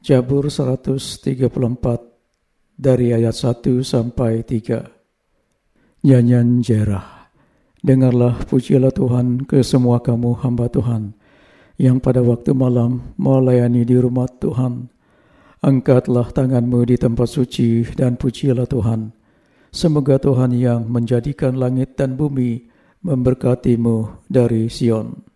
Jabur 134 dari ayat 1 sampai 3. Nyanyian Jerah. Dengarlah pujilah Tuhan ke semua kamu hamba Tuhan yang pada waktu malam melayani di rumah Tuhan. Angkatlah tanganmu di tempat suci dan pujilah Tuhan. Semoga Tuhan yang menjadikan langit dan bumi memberkatimu dari Sion.